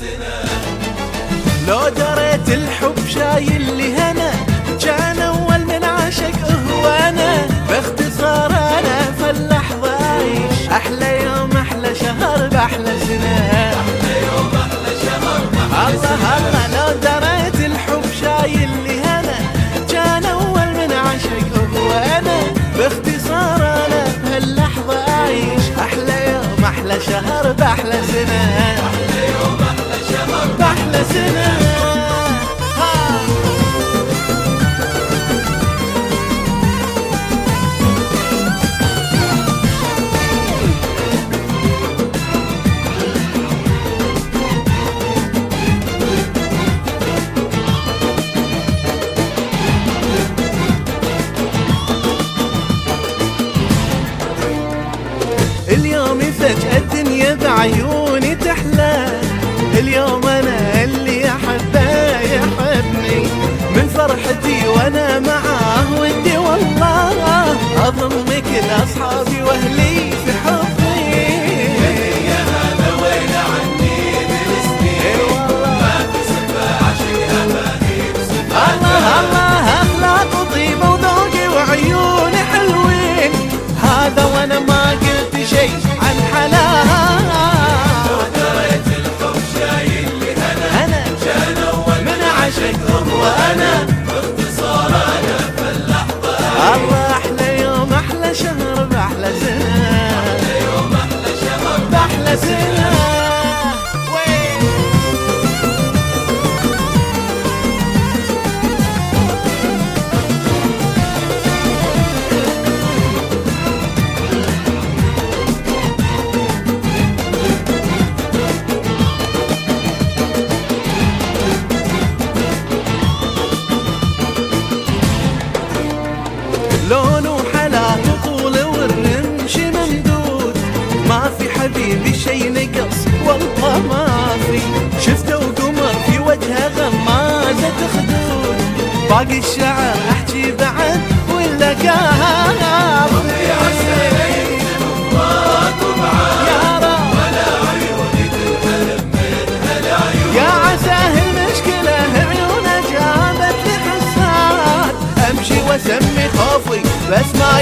سنة لو دريت الحب شايل لي هنا كان أول من عشق هو أنا باختصار أنا في اللحظة عايش أحلى يوم أحلى شهر بأحلى سنة يوم أحلى شهر أحلى الله الله لو دريت الحب شايل لي هنا كان أول من عشق هو أنا باختصار أنا بهاللحظة عايش أحلى يوم أحلى شهر بأحلى سنة اليوم فجأة الدنيا بعيوني اضم كل اصحابي لونه حلا طول والرمش ممدود. ما في حبيبي شي نقص والله ما في. شفته وقمر في وجهه غمازة خدود باقي الشعر أحكي Resma